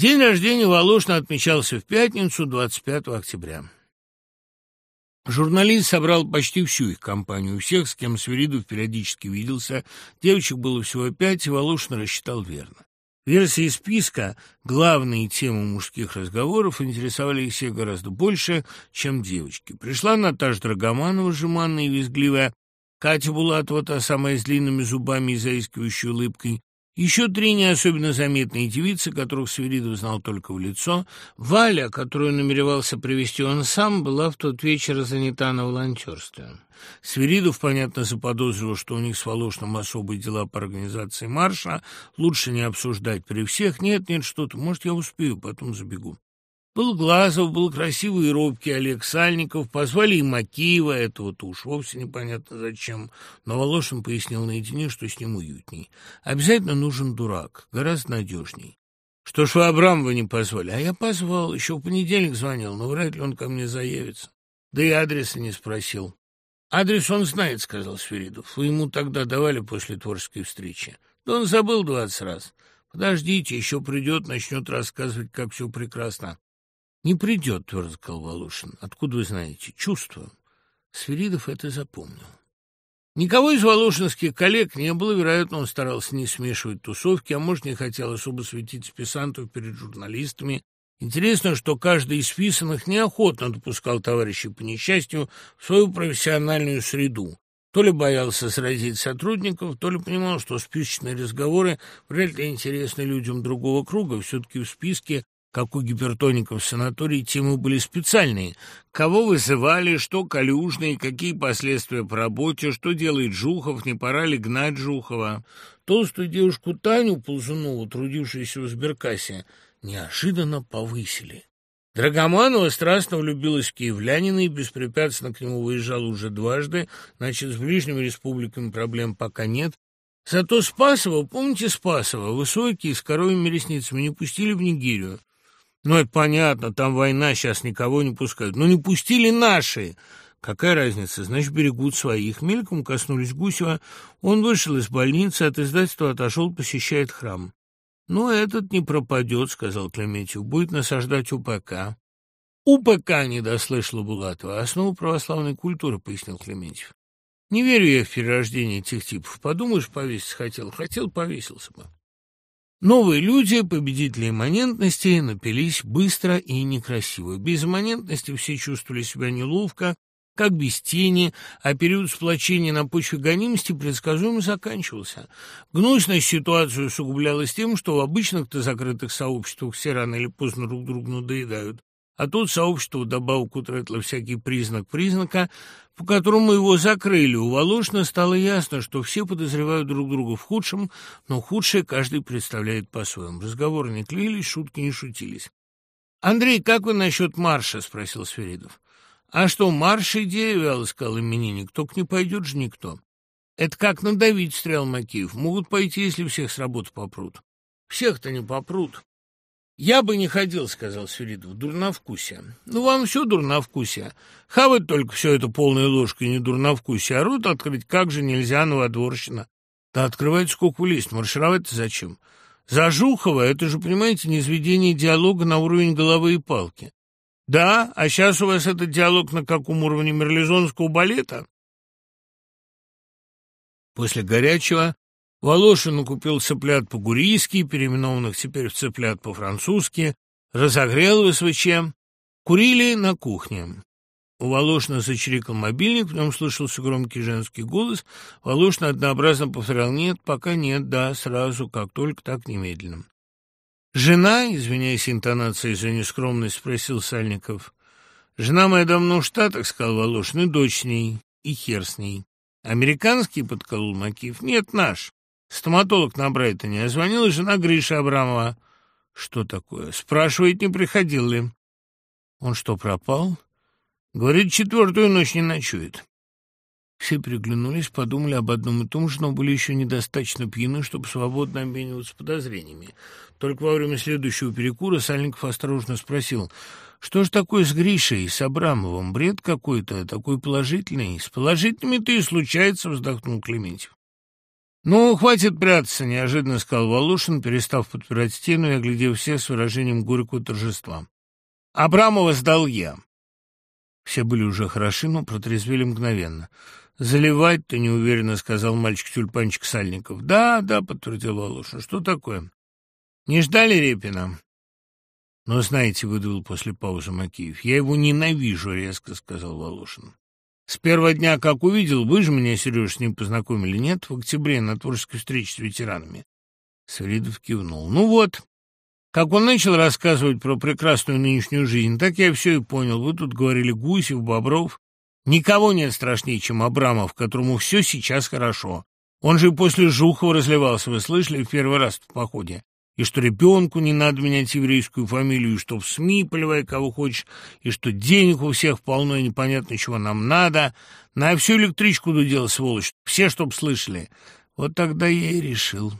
День рождения Волошина отмечался в пятницу, 25 октября. Журналист собрал почти всю их компанию. Всех, с кем Свиридов периодически виделся, девочек было всего пять, и Волошин рассчитал верно. Версии списка, главные темы мужских разговоров, интересовали их всех гораздо больше, чем девочки. Пришла Наташа Драгоманова, жеманная и визгливая, Катя Булатова, та самая с длинными зубами и заискивающей улыбкой, еще три не особенно заметные девицы, которых Свиридов знал только в лицо. Валя, которую намеревался привести он сам, была в тот вечер занята на волонтерстве. Свиридов, понятно, заподозрил, что у них с Волошным особые дела по организации марша. Лучше не обсуждать при всех. Нет, нет, что-то. Может, я успею, потом забегу. Был Глазов, был красивый и робкий Олег Сальников, позвали и Макеева, этого-то уж вовсе непонятно зачем, но Волошин пояснил наедине, что с ним уютней. Обязательно нужен дурак, гораздо надежней. Что ж вы Абрамова не позвали? А я позвал, еще в понедельник звонил, но вряд ли он ко мне заявится. Да и адреса не спросил. Адрес он знает, сказал Сверидов. Вы ему тогда давали после творческой встречи. Да он забыл двадцать раз. Подождите, еще придет, начнет рассказывать, как все прекрасно. «Не придет», — твердо сказал Волошин. «Откуда вы знаете?» «Чувствую». Сверидов это запомнил. Никого из волошинских коллег не было, вероятно, он старался не смешивать тусовки, а может, не хотел особо светить списантов перед журналистами. Интересно, что каждый из списанных неохотно допускал товарищей по несчастью в свою профессиональную среду. То ли боялся сразить сотрудников, то ли понимал, что списочные разговоры вряд ли интересны людям другого круга, все-таки в списке как у гипертоников в санатории, темы были специальные. Кого вызывали, что Калюжный, какие последствия по работе, что делает Жухов, не пора ли гнать Жухова. Толстую девушку Таню Ползунову, трудившуюся в сберкассе, неожиданно повысили. Драгоманова страстно влюбилась в киевлянина и беспрепятственно к нему выезжала уже дважды, значит, с ближними республиками проблем пока нет. Зато Спасова, помните Спасова, высокий, с коровьими ресницами, не пустили в Нигерию. Ну, это понятно, там война, сейчас никого не пускают. Но не пустили наши. Какая разница? Значит, берегут своих. Мельком коснулись Гусева. Он вышел из больницы, от издательства отошел, посещает храм. «Ну, этот не пропадет», — сказал Клементьев. «Будет насаждать УПК». «УПК», — не дослышала Булатова. «Основу православной культуры», — пояснил Клементьев. «Не верю я в перерождение этих типов. Подумаешь, повеситься хотел. Хотел, повесился бы». Новые люди, победители имманентности, напились быстро и некрасиво. Без имманентности все чувствовали себя неловко, как без тени, а период сплочения на почве гонимости предсказуемо заканчивался. Гнусность ситуацию усугублялась тем, что в обычных-то закрытых сообществах все рано или поздно друг другу надоедают. А тут сообщество вдобавок утратило всякий признак признака, по которому его закрыли. У Волошина стало ясно, что все подозревают друг друга в худшем, но худшее каждый представляет по-своему. Разговоры не клеились, шутки не шутились. «Андрей, как вы насчет марша?» — спросил Сверидов. «А что, марш идея?» — вяло сказал именинник. «Только не пойдет же никто». «Это как надавить?» — стрел Макеев. «Могут пойти, если всех с работы попрут». «Всех-то не попрут». «Я бы не ходил», — сказал Свиридов, — «дурновкусие». «Ну, вам все дурновкусие. Хавать только все это полной ложкой не дурновкусие, а рот открыть как же нельзя, новодворщина». «Да открывайте сколько влезть, маршировать-то зачем?» «За Жухова это же, понимаете, низведение диалога на уровень головы и палки». «Да, а сейчас у вас этот диалог на каком уровне мерлизонского балета?» После горячего Волошин купил цыплят по-гурийски, переименованных теперь в цыплят по-французски, разогрел в СВЧ. Курили на кухне. У Волошина зачирикал мобильник, в нем слышался громкий женский голос. Волошин однообразно повторял «нет, пока нет, да, сразу, как только, так немедленно». «Жена?» — извиняясь интонацией за нескромность, спросил Сальников. «Жена моя давно в Штатах», — сказал Волошин, — «и дочь с ней, и хер с ней». «Американский?» — подколол Макиев. «Нет, наш». Стоматолог на Брайтоне. А звонила жена Гриша Абрамова. Что такое? Спрашивает, не приходил ли. Он что, пропал? Говорит, четвертую ночь не ночует. Все переглянулись, подумали об одном и том же, но были еще недостаточно пьяны, чтобы свободно обмениваться подозрениями. Только во время следующего перекура Сальников осторожно спросил, что ж такое с Гришей, с Абрамовым? Бред какой-то, такой положительный. С положительными-то и случается, вздохнул Клементьев. «Ну, хватит прятаться», — неожиданно сказал Волошин, перестав подпирать стену и оглядев всех с выражением горького торжества. «Абрамова сдал я». Все были уже хороши, но протрезвели мгновенно. «Заливать-то неуверенно», — сказал мальчик-тюльпанчик Сальников. «Да, да», — подтвердил Волошин. «Что такое?» «Не ждали Репина?» «Но знаете», — выдавил после паузы Макеев, — «я его ненавижу», — резко сказал Волошин. «С первого дня, как увидел, вы же меня, Сереж, с ним познакомили, нет? В октябре на творческой встрече с ветеранами». Свиридов кивнул. «Ну вот, как он начал рассказывать про прекрасную нынешнюю жизнь, так я все и понял. Вы тут говорили Гусев, Бобров. Никого нет страшнее, чем Абрамов, которому все сейчас хорошо. Он же и после Жухова разливался, вы слышали, в первый раз в походе и что ребенку не надо менять еврейскую фамилию, и что в СМИ поливай кого хочешь, и что денег у всех полно, и непонятно, чего нам надо. На всю электричку дудел, сволочь, все, чтоб слышали. Вот тогда я и решил.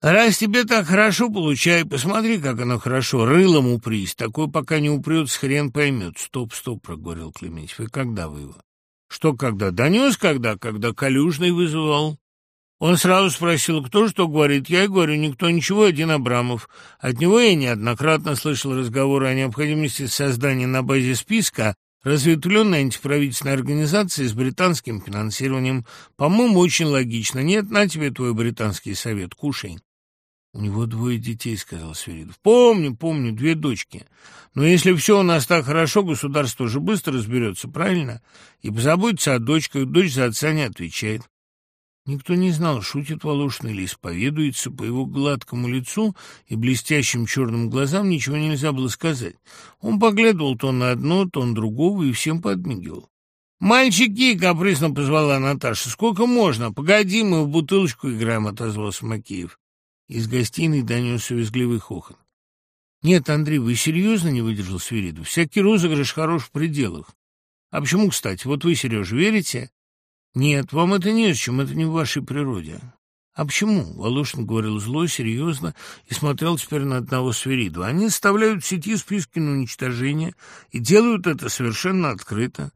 Раз тебе так хорошо, получай, посмотри, как оно хорошо, рылом упрись. Такой, пока не упрется, хрен поймет. Стоп, стоп, проговорил Клементьев. И когда вы его? Что когда? Донес когда? Когда Калюжный вызывал. Он сразу спросил, кто что говорит. Я и говорю, никто ничего, один Абрамов. От него я неоднократно слышал разговоры о необходимости создания на базе списка разветвленной антиправительственной организации с британским финансированием. По-моему, очень логично. Нет, на тебе твой британский совет, кушай. «У него двое детей», — сказал Сверидов. «Помню, помню, две дочки. Но если все у нас так хорошо, государство же быстро разберется, правильно? И позаботится о дочках, дочь за отца не отвечает. Никто не знал, шутит Волошин или исповедуется. По его гладкому лицу и блестящим черным глазам ничего нельзя было сказать. Он поглядывал то на одно, то на другого и всем подмигивал. «Мальчики!» — капризно позвала Наташа. «Сколько можно? Погоди, мы в бутылочку играем», — отозвался Макеев. Из гостиной донесся визгливый хохот. «Нет, Андрей, вы серьезно?» — не выдержал Свиридов. «Всякий розыгрыш хорош в пределах. А почему, кстати? Вот вы, Сережа, верите?» «Нет, вам это не с чем, это не в вашей природе». «А почему?» — Волошин говорил зло, серьезно и смотрел теперь на одного Сверидова. «Они составляют в сети списки на уничтожение и делают это совершенно открыто.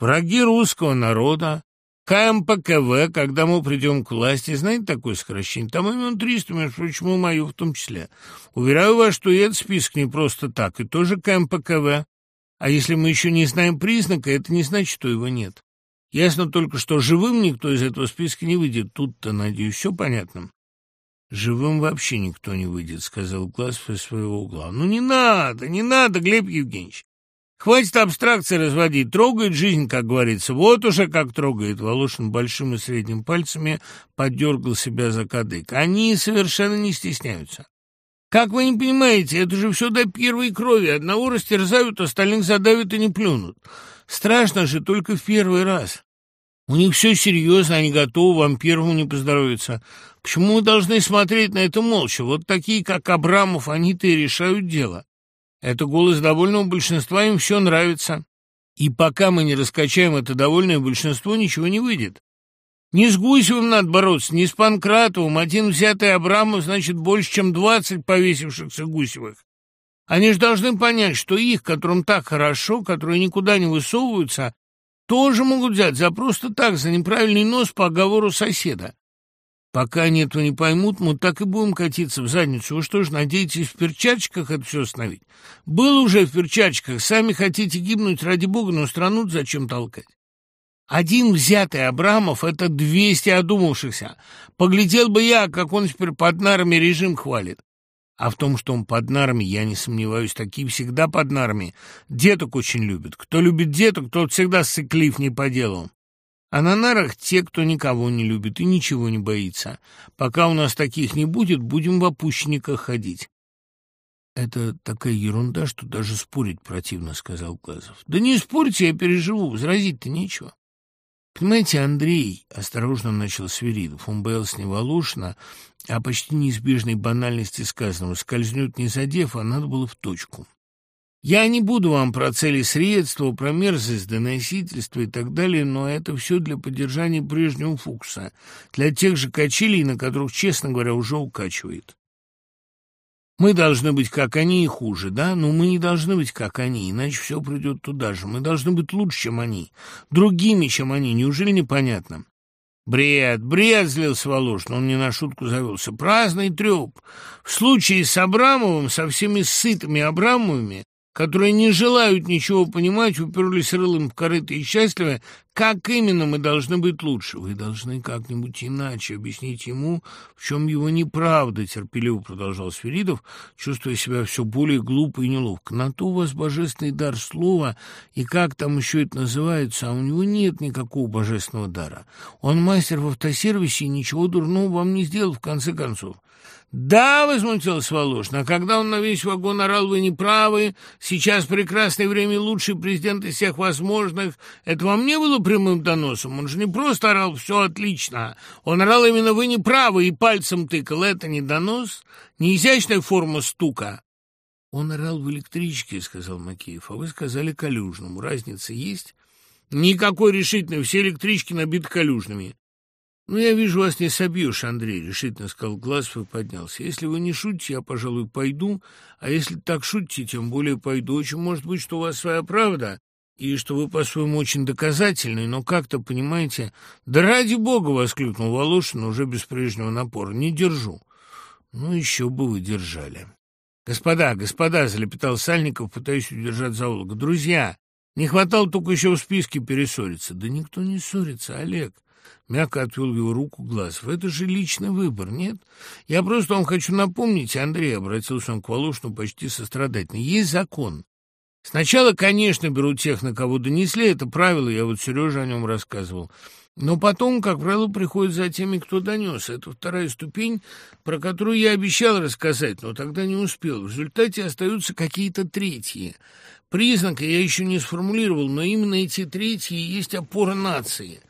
Враги русского народа, КМПКВ, когда мы придем к власти, знаете такое сокращение? Там имен 300, между прочим, и мою в том числе. Уверяю вас, что и этот список не просто так, и тоже КМПКВ. А если мы еще не знаем признака, это не значит, что его нет. Ясно только, что живым никто из этого списка не выйдет. Тут-то, надеюсь, все понятно. «Живым вообще никто не выйдет», — сказал Глаз из своего угла. «Ну не надо, не надо, Глеб Евгеньевич. Хватит абстракции разводить. Трогает жизнь, как говорится. Вот уже как трогает». Волошин большим и средним пальцами подергал себя за кадык. «Они совершенно не стесняются. Как вы не понимаете, это же все до первой крови. Одного растерзают, остальных задавят и не плюнут. Страшно же только в первый раз. У них все серьезно, они готовы вам первому не поздоровиться. Почему мы должны смотреть на это молча? Вот такие, как Абрамов, они-то и решают дело. Это голос довольного большинства, им все нравится. И пока мы не раскачаем это довольное большинство, ничего не выйдет. Не с Гусевым надо бороться, не с Панкратовым. Один взятый Абрамов значит больше, чем двадцать повесившихся Гусевых. Они же должны понять, что их, которым так хорошо, которые никуда не высовываются, тоже могут взять за просто так, за неправильный нос по оговору соседа. Пока они этого не поймут, мы так и будем катиться в задницу. Вы что ж, надеетесь в перчаточках это все остановить? Был уже в перчаточках, сами хотите гибнуть ради бога, но страну зачем толкать? Один взятый Абрамов — это двести одумавшихся. Поглядел бы я, как он теперь под нарами режим хвалит. А в том, что он под нарами, я не сомневаюсь, такие всегда под нарами. Деток очень любят. Кто любит деток, тот всегда сыклив не по делу. А на нарах те, кто никого не любит и ничего не боится. Пока у нас таких не будет, будем в опущенниках ходить. «Это такая ерунда, что даже спорить противно», — сказал Глазов. «Да не спорьте, я переживу, возразить-то нечего». «Понимаете, Андрей», — осторожно начал Свиридов, он боялся не Волошина, а почти неизбежной банальности сказанного, скользнет не задев, а надо было в точку. Я не буду вам про цели средства, про мерзость, доносительство и так далее, но это все для поддержания прежнего фокуса, для тех же качелей, на которых, честно говоря, уже укачивает. Мы должны быть как они и хуже, да? Но мы не должны быть как они, иначе все придет туда же. Мы должны быть лучше, чем они, другими, чем они. Неужели непонятно? Бред, бред, злился Волошин, он не на шутку завелся. Праздный треп. В случае с Абрамовым, со всеми сытыми Абрамовыми, которые не желают ничего понимать, уперлись рылом в корыто и счастливы, как именно мы должны быть лучше? Вы должны как-нибудь иначе объяснить ему, в чем его неправда, терпеливо продолжал Сверидов, чувствуя себя все более глупо и неловко. На то у вас божественный дар слова, и как там еще это называется, а у него нет никакого божественного дара. Он мастер в автосервисе и ничего дурного вам не сделал, в конце концов. «Да», — возмутился Волошин, — «а когда он на весь вагон орал, вы не правы, сейчас прекрасное время, лучший президент из всех возможных, это вам не было прямым доносом, он же не просто орал «все отлично», он орал именно «вы не правы» и пальцем тыкал, это не донос, не изящная форма стука». «Он орал в электричке», — сказал Макеев, — «а вы сказали Калюжному. Разница есть?» «Никакой решительной, все электрички набиты Калюжными». «Ну, я вижу, вас не собьешь, Андрей», — решительно сказал Глазов и поднялся. «Если вы не шутите, я, пожалуй, пойду, а если так шутите, тем более пойду. Очень может быть, что у вас своя правда, и что вы по-своему очень доказательный, но как-то, понимаете...» «Да ради бога!» — воскликнул Волошин уже без прежнего напора. «Не держу». «Ну, еще бы вы держали». «Господа, господа!» — залепетал Сальников, пытаясь удержать зоолога. «Друзья, не хватало только еще в списке перессориться». «Да никто не ссорится, Олег». Мягко отвел его руку Глазов. «Это же личный выбор, нет? Я просто вам хочу напомнить, Андрей, — обратился он к Волошину почти сострадательно, — есть закон. Сначала, конечно, берут тех, на кого донесли, это правило, я вот Сереже о нем рассказывал. Но потом, как правило, приходят за теми, кто донес. Это вторая ступень, про которую я обещал рассказать, но тогда не успел. В результате остаются какие-то третьи. Признака я еще не сформулировал, но именно эти третьи есть опора нации.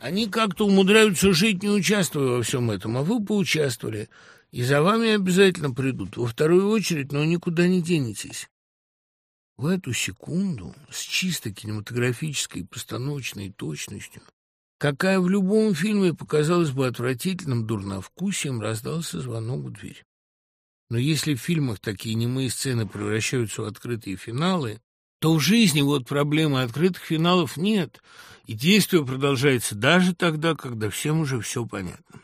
Они как-то умудряются жить, не участвуя во всем этом, а вы поучаствовали, и за вами обязательно придут, во вторую очередь, но никуда не денетесь. В эту секунду, с чисто кинематографической постановочной точностью, какая в любом фильме показалась бы отвратительным дурновкусием, раздался звонок в дверь. Но если в фильмах такие немые сцены превращаются в открытые финалы, то в жизни вот проблемы открытых финалов нет, и действие продолжается даже тогда, когда всем уже все понятно.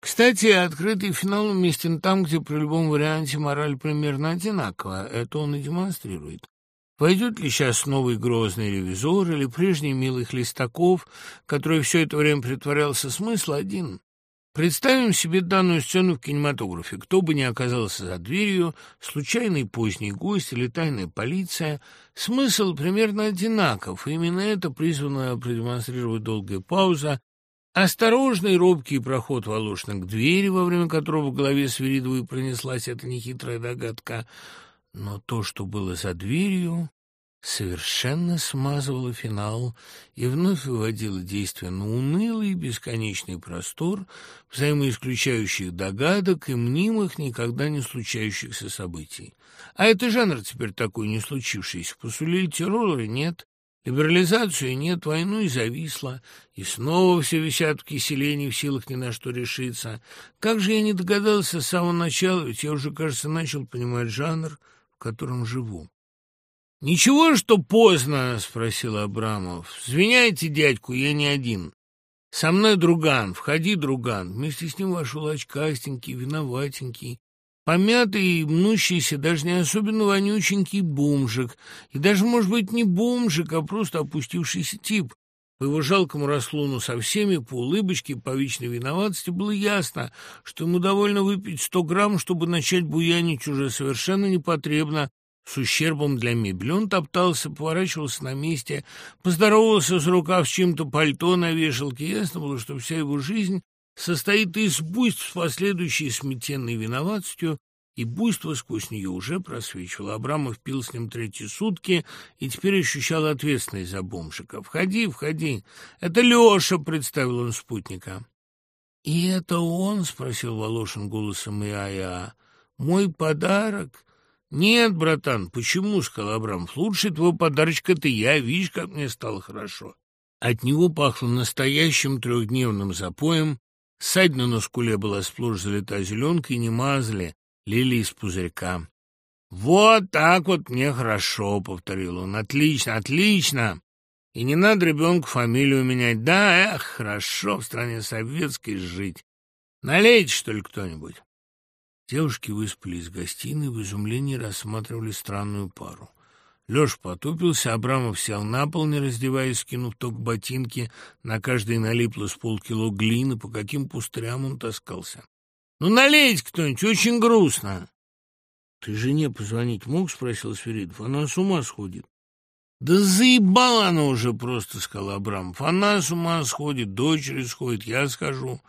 Кстати, открытый финал уместен там, где при любом варианте мораль примерно одинакова. Это он и демонстрирует. Войдет ли сейчас новый грозный ревизор или прежний милый Хлестаков, который все это время притворялся, смысл один Представим себе данную сцену в кинематографе. Кто бы ни оказался за дверью, случайный поздний гость или тайная полиция, смысл примерно одинаков. Именно это призвано продемонстрировать долгая пауза, осторожный робкий проход Волошина к двери, во время которого в голове Свиридовой пронеслась эта нехитрая догадка. Но то, что было за дверью, совершенно смазывала финал и вновь выводила действие на унылый бесконечный простор взаимоисключающих догадок и мнимых, никогда не случающихся событий. А это жанр теперь такой не случившийся. Посулили террора нет, либерализацию нет, войну и зависла, и снова все висят в киселе, в силах ни на что решиться. Как же я не догадался с самого начала, ведь я уже, кажется, начал понимать жанр, в котором живу. «Ничего, что поздно?» — спросил Абрамов. «Звиняйте дядьку, я не один. Со мной друган, входи, друган». Вместе с ним вошел очкастенький, виноватенький, помятый мнущийся, даже не особенно вонюченький бомжик. И даже, может быть, не бомжик, а просто опустившийся тип. По его жалкому расслону со всеми, по улыбочке, по вечной виноватости было ясно, что ему довольно выпить сто грамм, чтобы начать буянить уже совершенно непотребно, с ущербом для мебели. Он топтался, поворачивался на месте, поздоровался с рукав с чем-то пальто на вешалке. Ясно было, что вся его жизнь состоит из буйств с последующей сметенной виноватостью, и буйство сквозь нее уже просвечивало. Абрамов пил с ним третьи сутки и теперь ощущал ответственность за бомжика. «Входи, входи. Это Леша», — представил он спутника. «И это он?» — спросил Волошин голосом Иая. «Мой подарок?» «Нет, братан, почему?» — сказал Абрамов. «Лучше твой подарочек это я. Видишь, как мне стало хорошо». От него пахло настоящим трехдневным запоем. Ссадина на скуле была сплошь залита зеленкой, не мазали, лили из пузырька. «Вот так вот мне хорошо», — повторил он. «Отлично, отлично!» И не надо ребенку фамилию менять. Да, эх, хорошо в стране советской жить. Налейте, что ли, кто-нибудь?» Девушки выспали из гостиной, в изумлении рассматривали странную пару. Леша потупился, Абрамов сел на пол, не раздеваясь, скинув только ботинки. На каждой налипло с полкило глины, по каким пустырям он таскался. «Ну, налейте кто-нибудь, очень грустно!» «Ты жене позвонить мог?» — спросил Сверидов. «Она с ума сходит». «Да заебала она уже просто», — сказал Абрамов. «Она с ума сходит, дочери сходит, я скажу.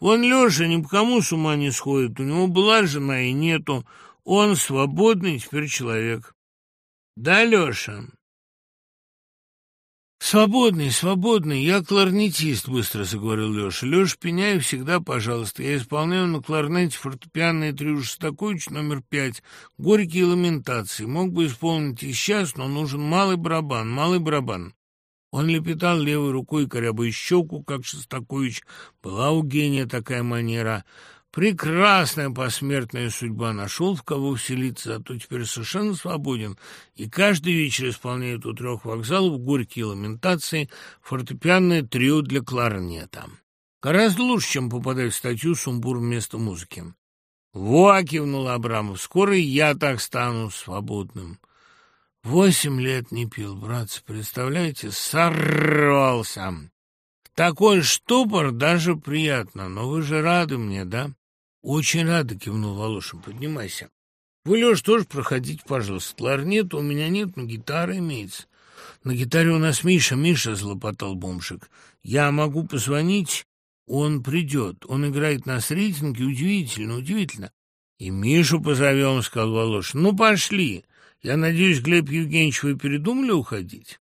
Вон Леша ни по кому с ума не сходит, у него была жена и нету. Он свободный теперь человек». «Да, Леша?» «Свободный, свободный, я кларнетист», — быстро заговорил Леша. «Леша Пеняев всегда, пожалуйста. Я исполняю на кларнете фортепианные трио Шостакович номер пять, горькие ламентации. Мог бы исполнить и сейчас, но нужен малый барабан, малый барабан». Он лепетал левой рукой, корябая щеку, как Шостакович. Была у гения такая манера — Прекрасная посмертная судьба. Нашел, в кого вселиться, а то теперь совершенно свободен. И каждый вечер исполняет у трех вокзалов горькие ламентации, фортепианное трио для кларнета. Гораздо лучше, чем попадать в статью «Сумбур вместо музыки». «Во!» — кивнул Абрамов. «Скоро я так стану свободным». Восемь лет не пил, братцы, представляете? Сорвался. Такой штупор даже приятно, но вы же рады мне, да? «Очень рада», — кивнул Волошин. «Поднимайся». «Вы, Леш, тоже проходите, пожалуйста. Кларнет у меня нет, но гитара имеется». «На гитаре у нас Миша, Миша», — злопотал бомжик. «Я могу позвонить, он придет. Он играет на рейтинге, удивительно, удивительно». «И Мишу позовем», — сказал Волошин. «Ну, пошли. Я надеюсь, Глеб Евгеньевич, вы передумали уходить?»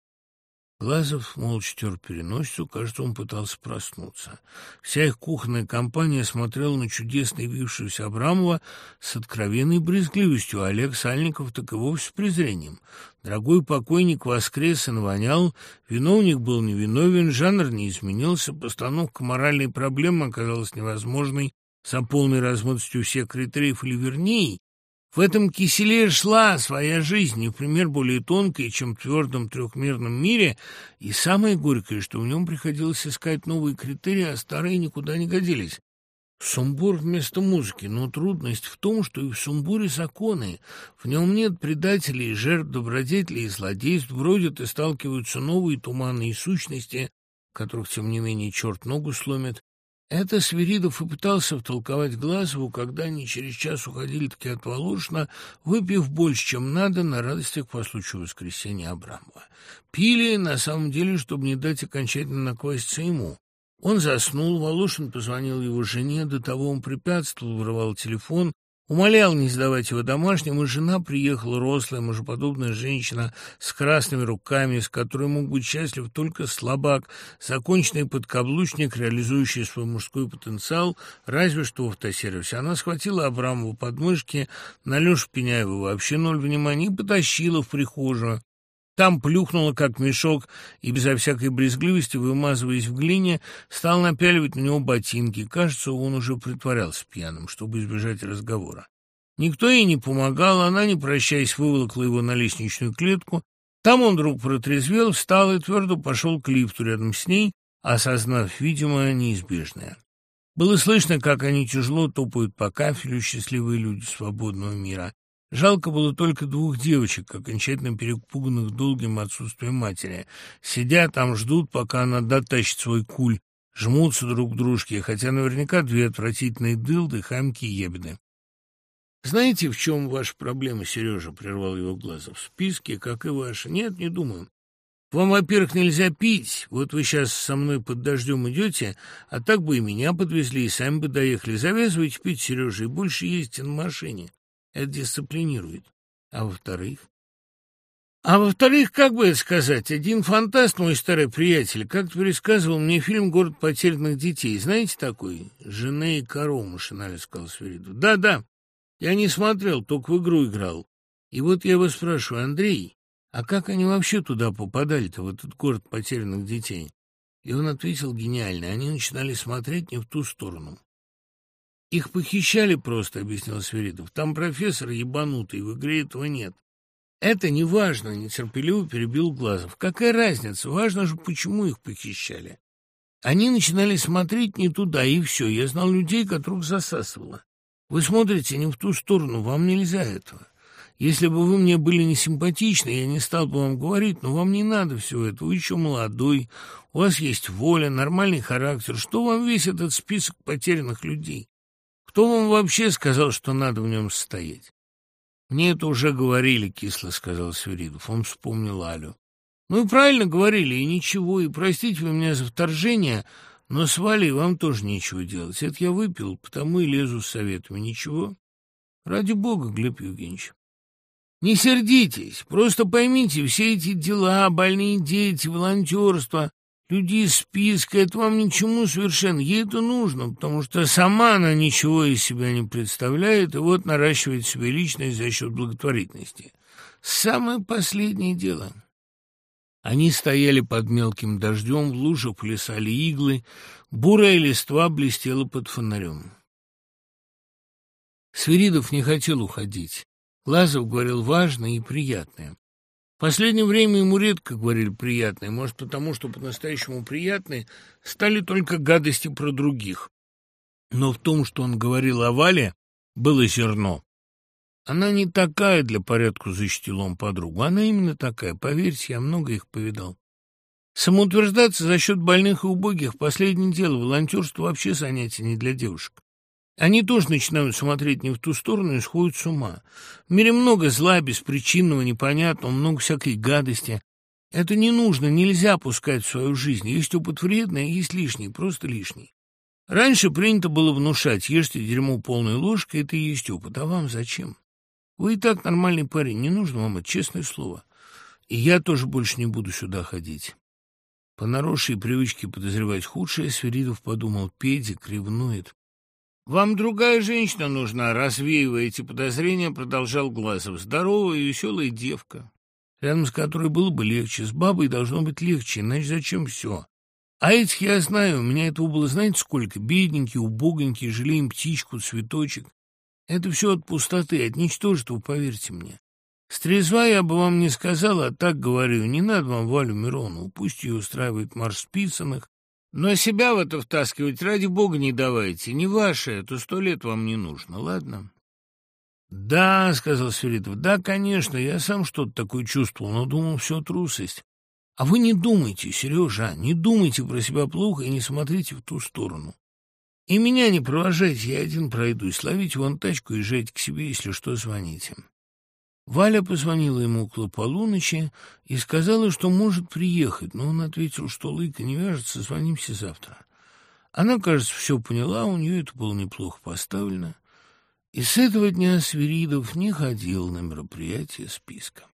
Глазов молча тер переносицу, кажется, он пытался проснуться. Вся их кухонная компания смотрела на чудесно явившегося Абрамова с откровенной брезгливостью, а Олег Сальников так и вовсе с презрением. Дорогой покойник воскрес и навонял, виновник был невиновен, жанр не изменился, постановка моральной проблемы оказалась невозможной за полной размытостью всех критериев, или вернее, в этом киселе шла своя жизнь, не в пример более тонкая, чем в твердом трехмерном мире, и самое горькое, что в нем приходилось искать новые критерии, а старые никуда не годились. Сумбур вместо музыки, но трудность в том, что и в сумбуре законы. В нем нет предателей, жертв, добродетелей и злодейств, бродят и сталкиваются новые туманные сущности, которых, тем не менее, черт ногу сломит, это Свиридов и пытался втолковать Глазову, когда они через час уходили-таки от Волошина, выпив больше, чем надо, на радостях по случаю воскресения Абрамова. Пили, на самом деле, чтобы не дать окончательно накваситься ему. Он заснул, Волошин позвонил его жене, до того он препятствовал, вырывал телефон, Умолял не сдавать его домашним, и жена приехала, рослая, мужеподобная женщина с красными руками, с которой мог быть счастлив только слабак, законченный подкаблучник, реализующий свой мужской потенциал, разве что в автосервисе. Она схватила Абрамову подмышки, на Лешу Пеняева вообще ноль внимания, и потащила в прихожую. Там плюхнула, как мешок, и безо всякой брезгливости, вымазываясь в глине, стал напяливать на него ботинки. Кажется, он уже притворялся пьяным, чтобы избежать разговора. Никто ей не помогал, она, не прощаясь, выволокла его на лестничную клетку. Там он вдруг протрезвел, встал и твердо пошел к лифту рядом с ней, осознав, видимо, неизбежное. Было слышно, как они тяжело топают по кафелю, счастливые люди свободного мира. Жалко было только двух девочек, окончательно перепуганных долгим отсутствием матери. Сидят там, ждут, пока она дотащит свой куль, жмутся друг к дружке, хотя наверняка две отвратительные дылды, хамки и ебеды. «Знаете, в чем ваша проблема, Сережа?» — прервал его Глазов. «В списке, как и ваша. Нет, не думаю. Вам, во-первых, нельзя пить. Вот вы сейчас со мной под дождем идете, а так бы и меня подвезли, и сами бы доехали. Завязывайте пить, Сережа, и больше ездите на машине». Это дисциплинирует. А во-вторых? А во-вторых, как бы это сказать, один фантаст, мой старый приятель, как-то пересказывал мне фильм «Город потерянных детей». Знаете такой? «Жене и корова», машинально сказал Сверидов. Да-да, я не смотрел, только в игру играл. И вот я его спрашиваю, Андрей, а как они вообще туда попадали-то, в этот город потерянных детей? И он ответил гениально, они начинали смотреть не в ту сторону. «Их похищали просто», — объяснил Сверидов. «Там профессор ебанутый, в игре этого нет. Это не важно, нетерпеливо перебил Глазов. Какая разница? Важно же, почему их похищали. Они начинали смотреть не туда, и все. Я знал людей, которых засасывало. Вы смотрите не в ту сторону, вам нельзя этого. Если бы вы мне были не симпатичны, я не стал бы вам говорить, но вам не надо всего этого. Вы еще молодой, у вас есть воля, нормальный характер. Что вам весь этот список потерянных людей? Кто вам вообще сказал, что надо в нем состоять? Мне это уже говорили, кисло сказал Свиридов. Он вспомнил Алю. Ну и правильно говорили, и ничего, и простите вы меня за вторжение, но с Валей вам тоже нечего делать. Это я выпил, потому и лезу с советами. Ничего? Ради бога, Глеб Евгеньевич. Не сердитесь, просто поймите, все эти дела, больные дети, волонтерство, люди из списка, это вам ничему совершенно. Ей это нужно, потому что сама она ничего из себя не представляет, и вот наращивает себе личность за счет благотворительности. Самое последнее дело. Они стояли под мелким дождем, в лужах плясали иглы, бурая листва блестела под фонарем. Свиридов не хотел уходить. Лазов говорил важное и приятное. Последнее время ему редко говорили приятное, может, потому что по-настоящему приятные стали только гадости про других. Но в том, что он говорил о Вале, было зерно. Она не такая для порядку защитил он подругу. Она именно такая, поверьте, я много их повидал. Самоутверждаться за счет больных и убогих – последнее дело. Волонтерство вообще занятие не для девушек. Они тоже начинают смотреть не в ту сторону и сходят с ума. В мире много зла, беспричинного, непонятного, много всякой гадости. Это не нужно, нельзя пускать в свою жизнь. Есть опыт вредный, есть лишний, просто лишний. Раньше принято было внушать, ешьте дерьмо полной ложкой, это и есть опыт. А вам зачем? Вы и так нормальный парень, не нужно вам это, честное слово. И я тоже больше не буду сюда ходить. По наросшей привычке подозревать худшее, Сверидов подумал, Педик ревнует. «Вам другая женщина нужна», — развеивая эти подозрения, продолжал Глазов. «Здоровая и веселая девка, рядом с которой было бы легче. С бабой должно быть легче, иначе зачем все? А этих я знаю, у меня этого было знаете сколько? Бедненькие, убогонькие, жалеем птичку, цветочек. Это все от пустоты, от ничтожества, поверьте мне. Стрезва я бы вам не сказала, а так говорю, не надо вам Валю Миронову, пусть ее устраивает марш списанных, но себя в это втаскивать ради бога не давайте. Не ваше, это сто лет вам не нужно, ладно? Да, сказал Сверидов, да, конечно, я сам что-то такое чувствовал, но думал, все трусость. А вы не думайте, Сережа, не думайте про себя плохо и не смотрите в ту сторону. И меня не провожайте, я один пройдусь. Ловите вон тачку и езжайте к себе, если что, звоните. Валя позвонила ему около полуночи и сказала, что может приехать, но он ответил, что лыка не вяжется, звонимся завтра. Она, кажется, все поняла, у нее это было неплохо поставлено. И с этого дня Свиридов не ходил на мероприятие списка.